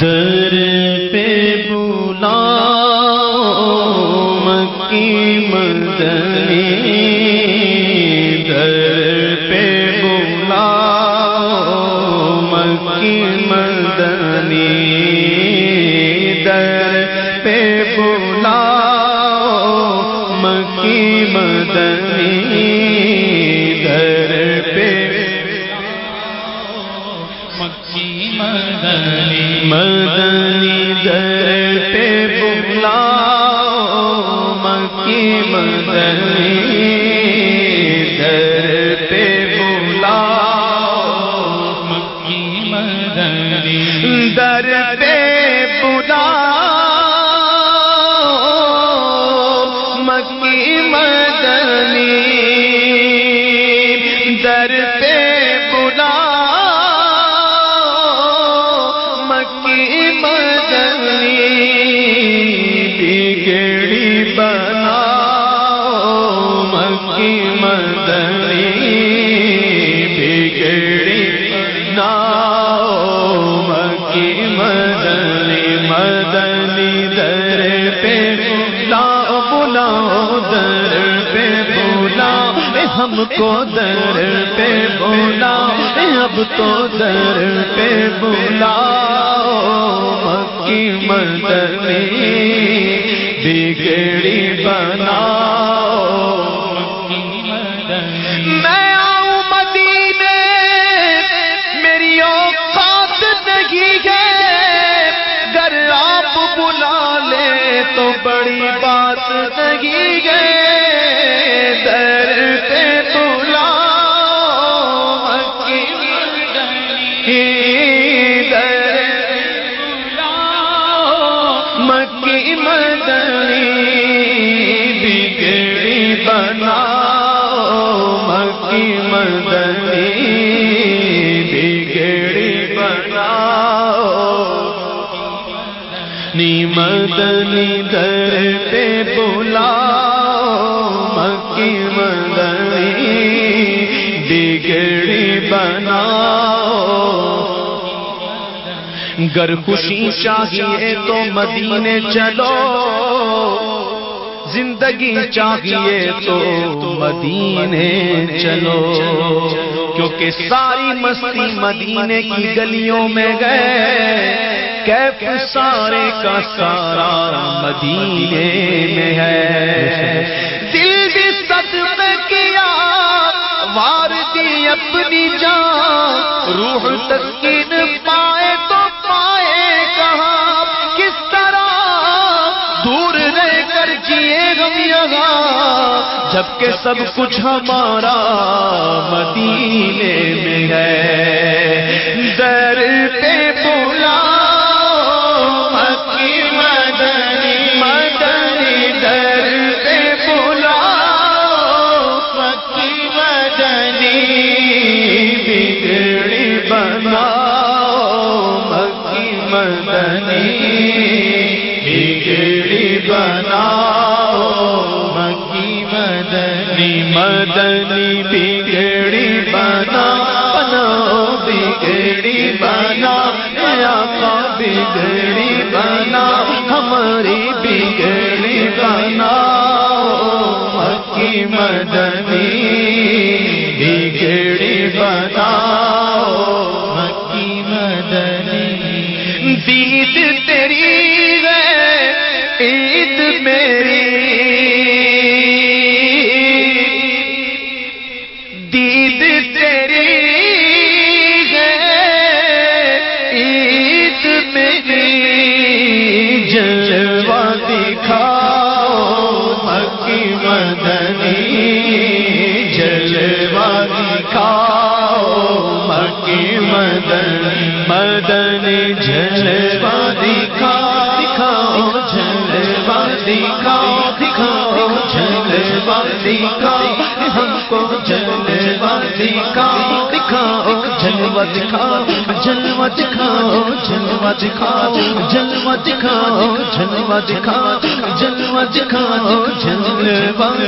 در پہ بولا مکی مدنی در پہ بولا مکی مدنی در پہ بولا مکی مدنی مدنی در پہ بلا مکی مدنی مکی مدنی بگڑی بنا مکی مدنی مدنی در پہ بلا بلا در پہ بولا ہم کو در پہ بولا اب تو در پہ بولا مکی مدنی بگڑی، بنا۔ تو بڑی بات نہیں ہے در پہ بلا مکی مدنی۔ در مکی مدنی بگڑی بنا مکی مدنی۔ مدنی در پہ بلا مکی مدنی بگڑی بنا گر خوشی چاہیے تو مدینے چلو، زندگی چاہیے تو مدینے چلو۔ کیونکہ ساری مستی مدینے کی گلیوں میں گئے کیف سارے کا سارا مدینے میں ہے؟ دل بھی صدمے کیا وار دی اپنی جان، روح تسکین پائے تو پائے کہاں؟ کس طرح دور رہ کر جیے ہم یہاں؟ جبکہ سب کچھ ہمارا مدینے میں ہے۔ در پہ مدنی مدنی بگڑی بنا بنا بگڑی بنا آقا بگڑی بنا، ہماری بگڑی بنا، مکی مدنی بگڑی بنا، مکی مدنی۔ دید تیری مدنی جلوہ دکھاؤ مکی مدنی مدنی جلوہ دکھاؤ دکھاؤ جلوہ دکھاؤ دکھاؤ جلوہ دکھاؤ ہم کو جلوہ دکھاؤ دکھاؤ جلوہ دکھاؤ جلوہ دکھاؤ جلوہ دکھاؤ جلوہ دکھاؤ جلوہ دکھاؤ جلوہ دکھاؤ جلوہ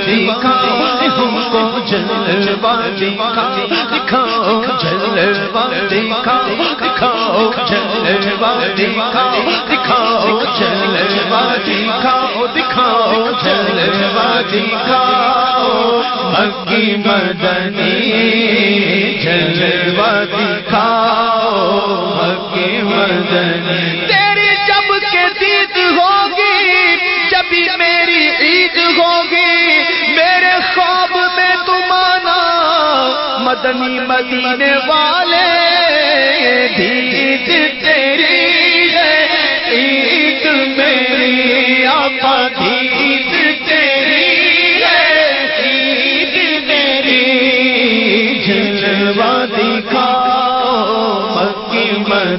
دکھاؤ ہم کو جلوہ دکھاؤ دکھاؤ جلوہ دکھاؤ دکھاؤ دکھاؤ جلوا دکھاؤ دکھاؤ جلوا دکھاؤ دکھاؤ جلوا دکھاؤ مکی مدنی جلوہ دکھاؤ مکی مدنی۔ تیری جب کے دید ہوگی جب میری عید ہوگی، میرے خواب میں تم آنا مدنی مدینے والے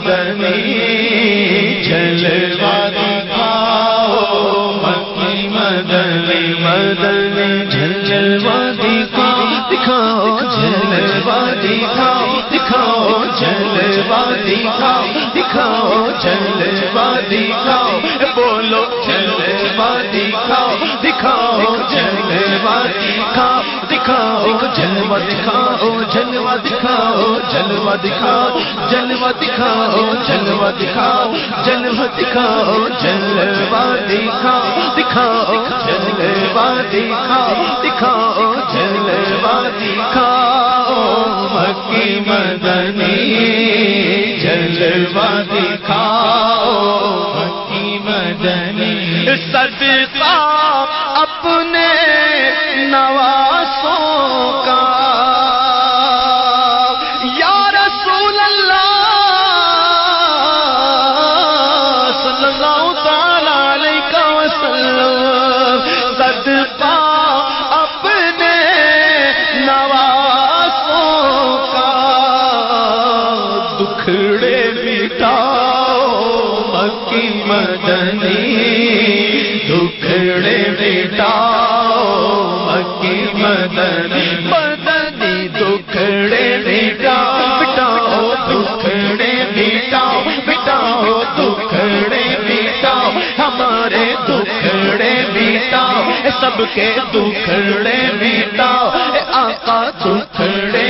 مدنی جلوا دکھاؤ مکی مدنی مدنی جل جلوا دکھاؤ دکھاؤ جلوا دکھاؤ دکھاؤ جلوا دکھاؤ دکھاؤ جلوا دکھاؤ بولو جلوا دکھاؤ دکھاؤ جلوا دکھاؤ دکھاؤ جلوا دکھاؤ جلوا دکھاؤ جلوا دکھاؤ جلوا دکھاؤ جلوا دکھاؤ جلوا دکھاؤ جلوا دکھاؤ دکھاؤ جلوا دکھاؤ دکھاؤ جلوا دکھاؤ مکی مدنی جلوا دکھاؤ مکی مدنی صدقہ اپنے نواسوں دکھڑے مٹاؤ مکی مدنی دکھڑے مٹاؤ سب کے دکھڑے مٹاؤ اے آقا دکھڑے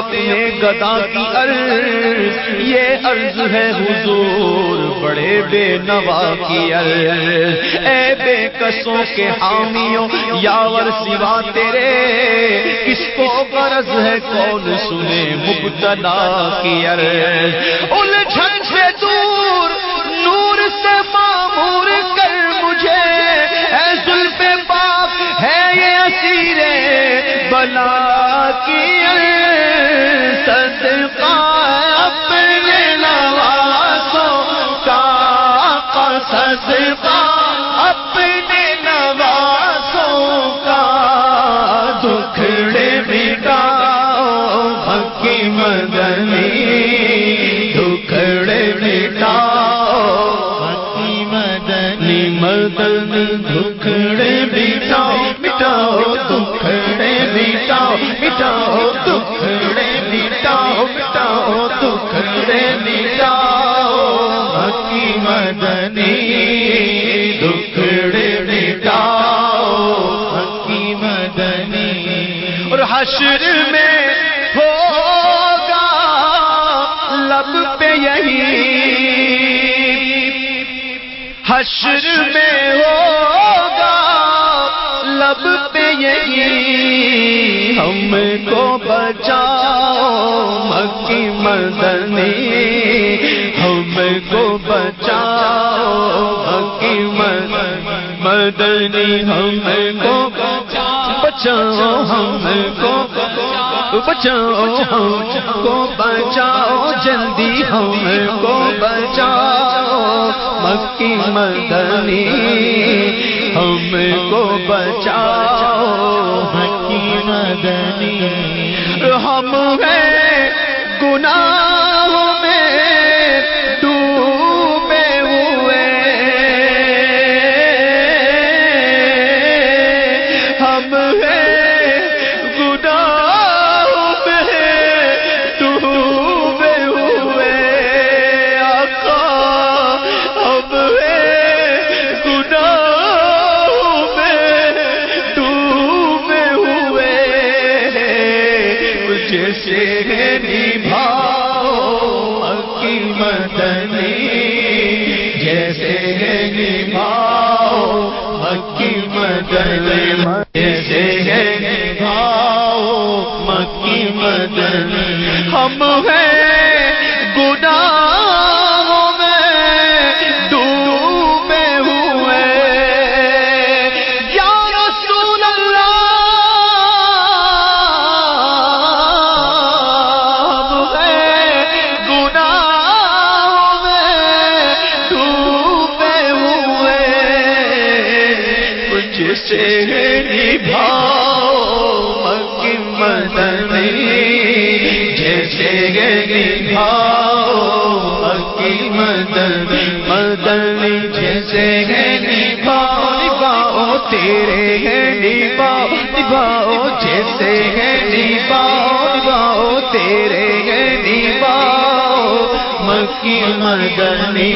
اپنے گدا کی عرض، یہ عرض ہے حضور، بڑے بے نوا کی عرض۔ اے بے کسوں کے حامیوں، یاور سوا تیرے۔ کس کو غرض ہے کون سنے مبتلا کی عرض۔ الجھن سے دور، نور سے معمور کر مجھے۔ اے زلف پاک، ہے یہ اسیر بلا کی عرض۔ صدقہ لب پہ یہی حشر میں ہوگا، لب پہ یہی ہم کو بچاؤ، مکی مدنی، ہم کو بچاؤ، مکی مدنی، ہم کو بچاؤ، ہم کو بچاؤ ہم کو بچاؤ جلدی ہم کو بچاؤ مکی مدنی ہم کو بچاؤ مکی مدنی ہم ہیں جیسے نبھاؤ مکی مدنی جیسے نبھاؤ مکی مدنی ہم ہیں مکی مدنی مدنی جیسے نبھاؤ نبھاؤ، تیرے ہیں نبھاؤ نبھاؤ، جیسے ہیں نبھاؤ نبھاؤ، تیرے ہیں نبھاؤ۔ مکی مدنی،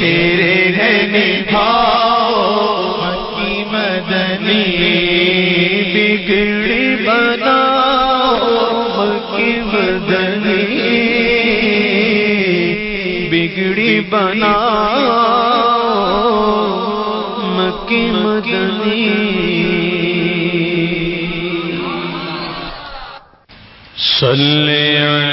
تیرے ہیں نبھاؤ۔ مکی مدنی، بگڑی بناؤ۔ مکی مدنی بنا مکی مدنی. صلی